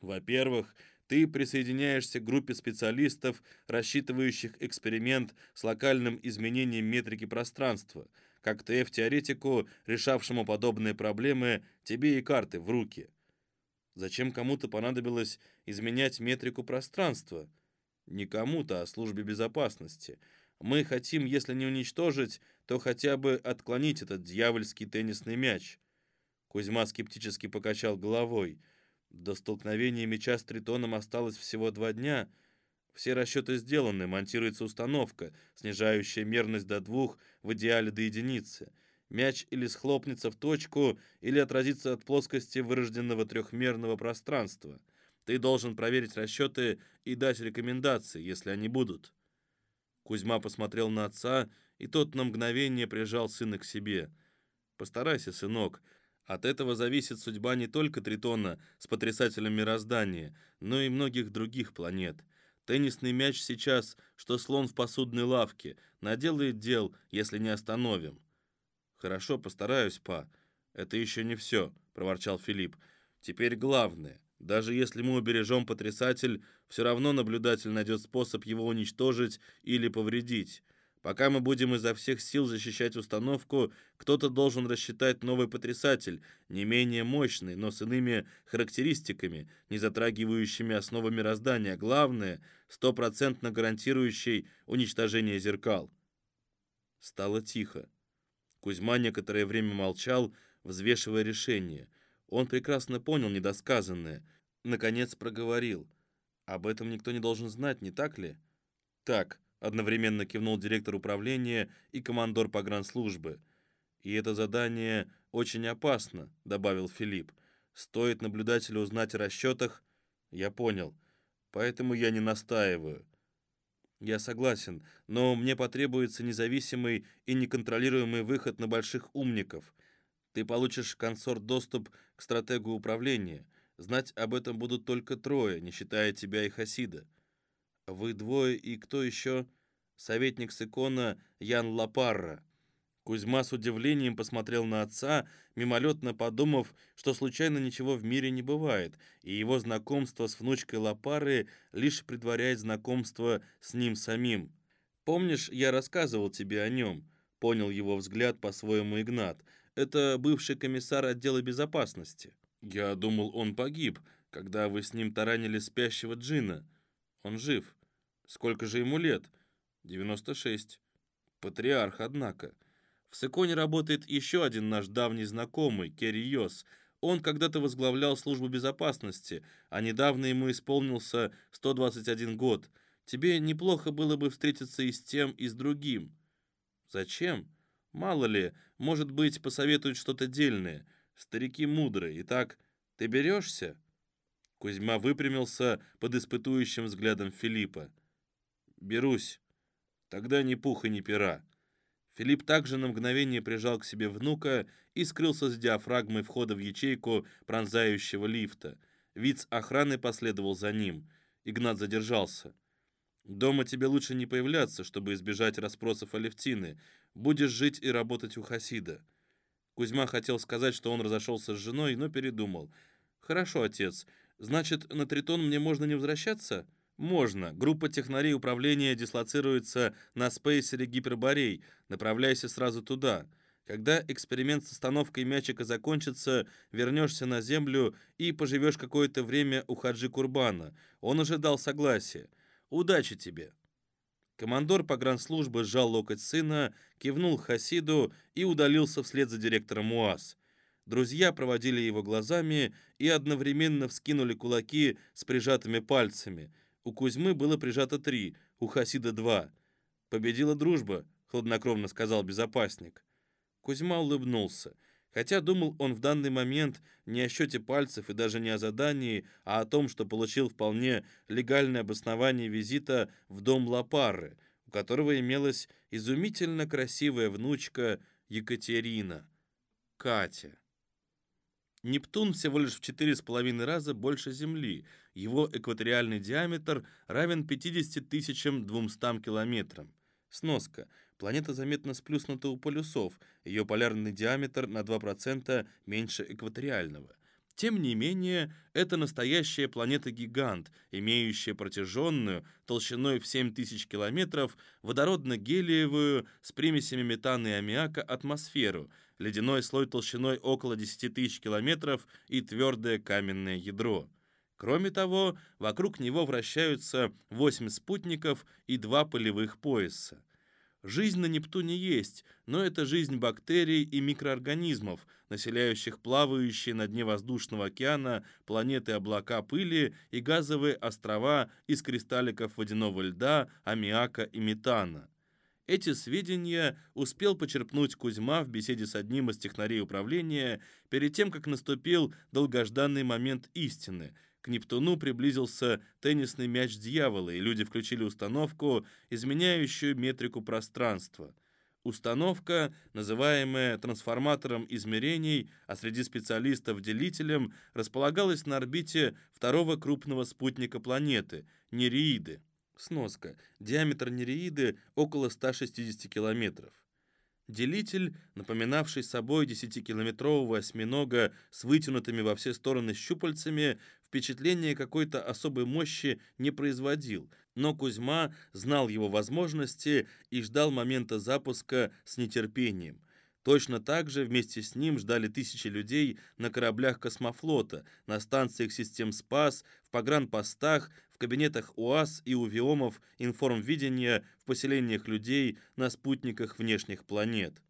Speaker 1: «Во-первых, ты присоединяешься к группе специалистов, рассчитывающих эксперимент с локальным изменением метрики пространства. Как ТФ-теоретику, решавшему подобные проблемы, тебе и карты в руки. Зачем кому-то понадобилось изменять метрику пространства? Не кому-то, а службе безопасности. Мы хотим, если не уничтожить, то хотя бы отклонить этот дьявольский теннисный мяч. Кузьма скептически покачал головой. До столкновения мяча с Тритоном осталось всего два дня. Все расчеты сделаны, монтируется установка, снижающая мерность до двух, в идеале до единицы. Мяч или схлопнется в точку, или отразится от плоскости вырожденного трехмерного пространства. Ты должен проверить расчеты и дать рекомендации, если они будут. Кузьма посмотрел на отца, и тот на мгновение прижал сына к себе. «Постарайся, сынок. От этого зависит судьба не только Тритона с потрясателем мироздания, но и многих других планет. Теннисный мяч сейчас, что слон в посудной лавке, наделает дел, если не остановим». «Хорошо, постараюсь, па. Это еще не все», — проворчал Филипп. «Теперь главное. Даже если мы убережем потрясатель, все равно наблюдатель найдет способ его уничтожить или повредить. Пока мы будем изо всех сил защищать установку, кто-то должен рассчитать новый потрясатель, не менее мощный, но с иными характеристиками, не затрагивающими основы мироздания, главное, стопроцентно гарантирующий уничтожение зеркал. Стало тихо. Кузьма некоторое время молчал, взвешивая решение. Он прекрасно понял недосказанное. Наконец проговорил. «Об этом никто не должен знать, не так ли?» «Так», Одновременно кивнул директор управления и командор погранслужбы. «И это задание очень опасно», — добавил Филипп. «Стоит наблюдателю узнать о расчетах...» «Я понял. Поэтому я не настаиваю». «Я согласен, но мне потребуется независимый и неконтролируемый выход на больших умников. Ты получишь консорт доступ к стратегу управления. Знать об этом будут только трое, не считая тебя и Хасида». Вы двое и кто еще? Советник с икона Ян Лапарра. Кузьма с удивлением посмотрел на отца, мимолетно подумав, что случайно ничего в мире не бывает, и его знакомство с внучкой Лапары лишь предваряет знакомство с ним самим. «Помнишь, я рассказывал тебе о нем?» — понял его взгляд по-своему Игнат. «Это бывший комиссар отдела безопасности». «Я думал, он погиб, когда вы с ним таранили спящего Джина. Он жив». Сколько же ему лет? 96. Патриарх, однако. В Сыконе работает еще один наш давний знакомый, Керри Йос. Он когда-то возглавлял службу безопасности, а недавно ему исполнился 121 год. Тебе неплохо было бы встретиться и с тем, и с другим. Зачем? Мало ли, может быть, посоветуют что-то дельное. Старики мудрые. Итак, ты берешься?» Кузьма выпрямился под испытующим взглядом Филиппа. «Берусь. Тогда ни пуха, ни пера». Филипп также на мгновение прижал к себе внука и скрылся с диафрагмой входа в ячейку пронзающего лифта. Виц охраны последовал за ним. Игнат задержался. «Дома тебе лучше не появляться, чтобы избежать расспросов Алевтины. Будешь жить и работать у Хасида». Кузьма хотел сказать, что он разошелся с женой, но передумал. «Хорошо, отец. Значит, на Тритон мне можно не возвращаться?» Можно. Группа технарей управления дислоцируется на спейсере Гиперборей. Направляйся сразу туда. Когда эксперимент с остановкой мячика закончится, вернешься на Землю и поживешь какое-то время у Хаджи Курбана. Он ожидал согласия. Удачи тебе!» Командор погранслужбы сжал локоть сына, кивнул Хасиду и удалился вслед за директором УАЗ. Друзья проводили его глазами и одновременно вскинули кулаки с прижатыми пальцами – у Кузьмы было прижато три, у Хасида два. «Победила дружба», — хладнокровно сказал безопасник. Кузьма улыбнулся. Хотя думал он в данный момент не о счете пальцев и даже не о задании, а о том, что получил вполне легальное обоснование визита в дом Лапары, у которого имелась изумительно красивая внучка Екатерина, Катя. Нептун всего лишь в 4,5 раза больше Земли. Его экваториальный диаметр равен 50 тысячам 200 километрам. Сноска. Планета заметно сплюснута у полюсов. Ее полярный диаметр на 2% меньше экваториального. Тем не менее, это настоящая планета-гигант, имеющая протяженную, толщиной в 7000 километров, водородно-гелиевую с примесями метана и аммиака атмосферу – ледяной слой толщиной около 10 тысяч километров и твердое каменное ядро. Кроме того, вокруг него вращаются 8 спутников и два полевых пояса. Жизнь на Нептуне есть, но это жизнь бактерий и микроорганизмов, населяющих плавающие на дне воздушного океана планеты облака пыли и газовые острова из кристалликов водяного льда, аммиака и метана. Эти сведения успел почерпнуть Кузьма в беседе с одним из технарей управления перед тем, как наступил долгожданный момент истины. К Нептуну приблизился теннисный мяч дьявола, и люди включили установку, изменяющую метрику пространства. Установка, называемая трансформатором измерений, а среди специалистов делителем, располагалась на орбите второго крупного спутника планеты – Нереиды. Сноска. Диаметр нереиды около 160 километров. Делитель, напоминавший собой 10-километрового осьминога с вытянутыми во все стороны щупальцами, впечатление какой-то особой мощи не производил, но Кузьма знал его возможности и ждал момента запуска с нетерпением. Точно так же вместе с ним ждали тысячи людей на кораблях космофлота, на станциях систем СПАС, в погранпостах, в кабинетах УАЗ и УВИОМов информвидения, поселениях людей на спутниках внешних планет.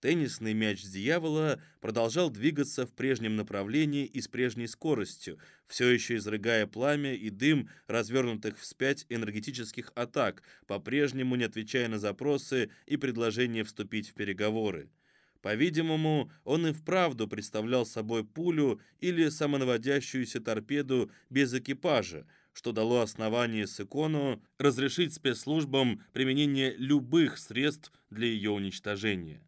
Speaker 1: Теннисный мяч дьявола продолжал двигаться в прежнем направлении и с прежней скоростью, все еще изрыгая пламя и дым развернутых вспять энергетических атак, по-прежнему не отвечая на запросы и предложения вступить в переговоры. По-видимому, он и вправду представлял собой пулю или самонаводящуюся торпеду без экипажа, что дало основание Сыкону разрешить спецслужбам применение любых средств для ее уничтожения.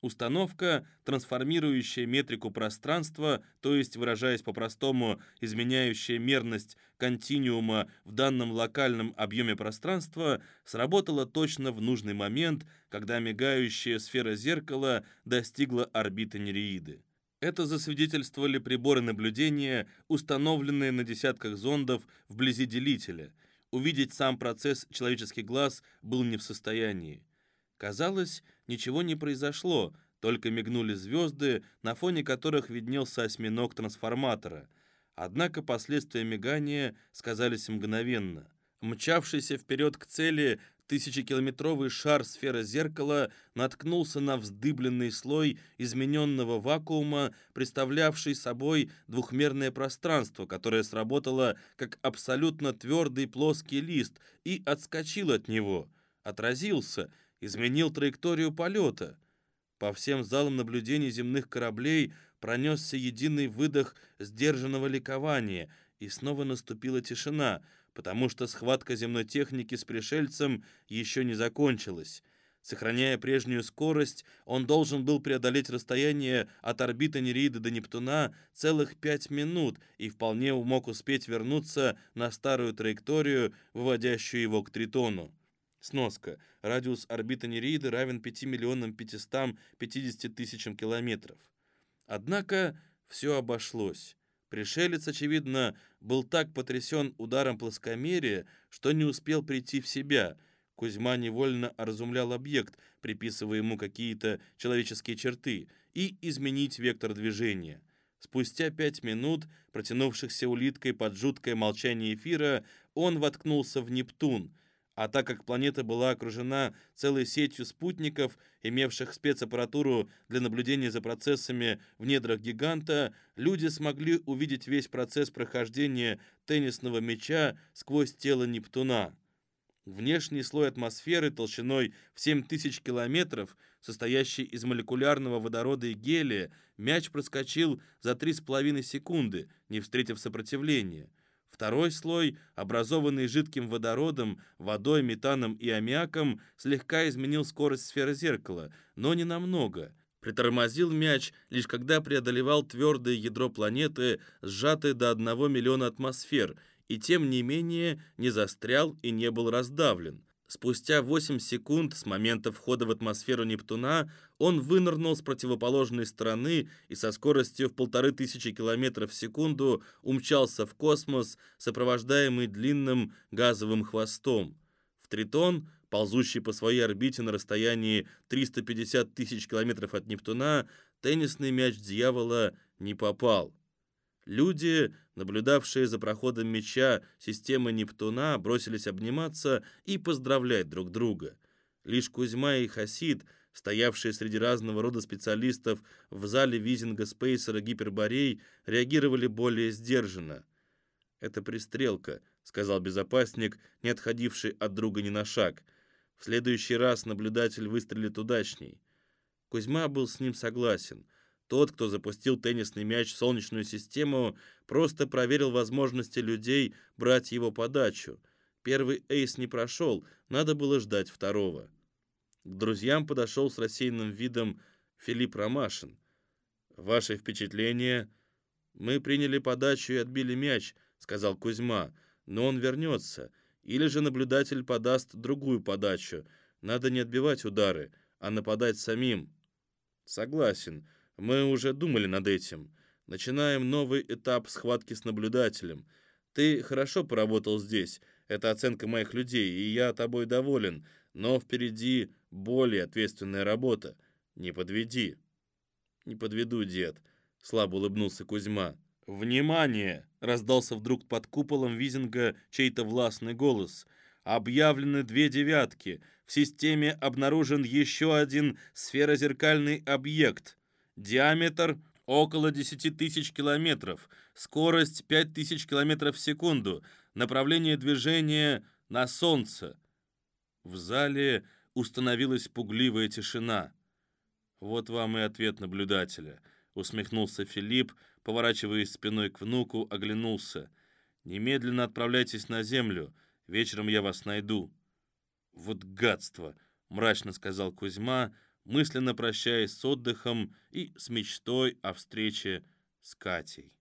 Speaker 1: Установка, трансформирующая метрику пространства, то есть, выражаясь по-простому, изменяющая мерность континуума в данном локальном объеме пространства, сработала точно в нужный момент, когда мигающая сфера зеркала достигла орбиты Нереиды. Это засвидетельствовали приборы наблюдения, установленные на десятках зондов вблизи делителя. Увидеть сам процесс человеческий глаз был не в состоянии. Казалось, ничего не произошло, только мигнули звезды, на фоне которых виднелся осьминог трансформатора. Однако последствия мигания сказались мгновенно. Мчавшийся вперед к цели тысячекилометровый шар сферы зеркала наткнулся на вздыбленный слой измененного вакуума, представлявший собой двухмерное пространство, которое сработало как абсолютно твердый плоский лист и отскочил от него, отразился изменил траекторию полета. По всем залам наблюдений земных кораблей пронесся единый выдох сдержанного ликования, и снова наступила тишина, потому что схватка земной техники с пришельцем еще не закончилась. Сохраняя прежнюю скорость, он должен был преодолеть расстояние от орбиты Нереиды до Нептуна целых пять минут и вполне мог успеть вернуться на старую траекторию, выводящую его к Тритону. Сноска. Радиус орбиты Нереиды равен 5 миллионам 550 тысячам километров. Однако все обошлось. Пришелец, очевидно, был так потрясен ударом плоскомерия, что не успел прийти в себя. Кузьма невольно разумлял объект, приписывая ему какие-то человеческие черты, и изменить вектор движения. Спустя пять минут, протянувшихся улиткой под жуткое молчание эфира, он воткнулся в Нептун — а так как планета была окружена целой сетью спутников, имевших спецаппаратуру для наблюдения за процессами в недрах гиганта, люди смогли увидеть весь процесс прохождения теннисного мяча сквозь тело Нептуна. Внешний слой атмосферы толщиной в 7000 километров, состоящий из молекулярного водорода и гелия, мяч проскочил за 3,5 секунды, не встретив сопротивления. Второй слой, образованный жидким водородом, водой, метаном и аммиаком, слегка изменил скорость сферы зеркала, но не намного. Притормозил мяч, лишь когда преодолевал твердое ядро планеты, сжатое до 1 миллиона атмосфер, и тем не менее не застрял и не был раздавлен. Спустя 8 секунд с момента входа в атмосферу Нептуна он вынырнул с противоположной стороны и со скоростью в полторы тысячи километров в секунду умчался в космос, сопровождаемый длинным газовым хвостом. В Тритон, ползущий по своей орбите на расстоянии 350 тысяч километров от Нептуна, теннисный мяч дьявола не попал. Люди, наблюдавшие за проходом меча системы Нептуна, бросились обниматься и поздравлять друг друга. Лишь Кузьма и Хасид, стоявшие среди разного рода специалистов в зале визинга Спейсера Гиперборей, реагировали более сдержанно. «Это пристрелка», — сказал безопасник, не отходивший от друга ни на шаг. «В следующий раз наблюдатель выстрелит удачней». Кузьма был с ним согласен — тот, кто запустил теннисный мяч в Солнечную систему, просто проверил возможности людей брать его подачу. Первый эйс не прошел, надо было ждать второго. К друзьям подошел с рассеянным видом Филипп Ромашин. «Ваши впечатления?» «Мы приняли подачу и отбили мяч», — сказал Кузьма. «Но он вернется. Или же наблюдатель подаст другую подачу. Надо не отбивать удары, а нападать самим. Согласен. Мы уже думали над этим. Начинаем новый этап схватки с наблюдателем. Ты хорошо поработал здесь. Это оценка моих людей, и я тобой доволен. Но впереди более ответственная работа. Не подведи. Не подведу, дед. Слабо улыбнулся Кузьма. «Внимание!» — раздался вдруг под куполом Визинга чей-то властный голос. «Объявлены две девятки. В системе обнаружен еще один сферозеркальный объект. Диаметр около 10 тысяч километров. Скорость 5 тысяч километров в секунду. Направление движения на Солнце». В зале установилась пугливая тишина. «Вот вам и ответ наблюдателя», — усмехнулся Филипп, поворачиваясь спиной к внуку, оглянулся. «Немедленно отправляйтесь на землю. Вечером я вас найду». «Вот гадство!» — мрачно сказал Кузьма, мысленно прощаясь с отдыхом и с мечтой о встрече с Катей.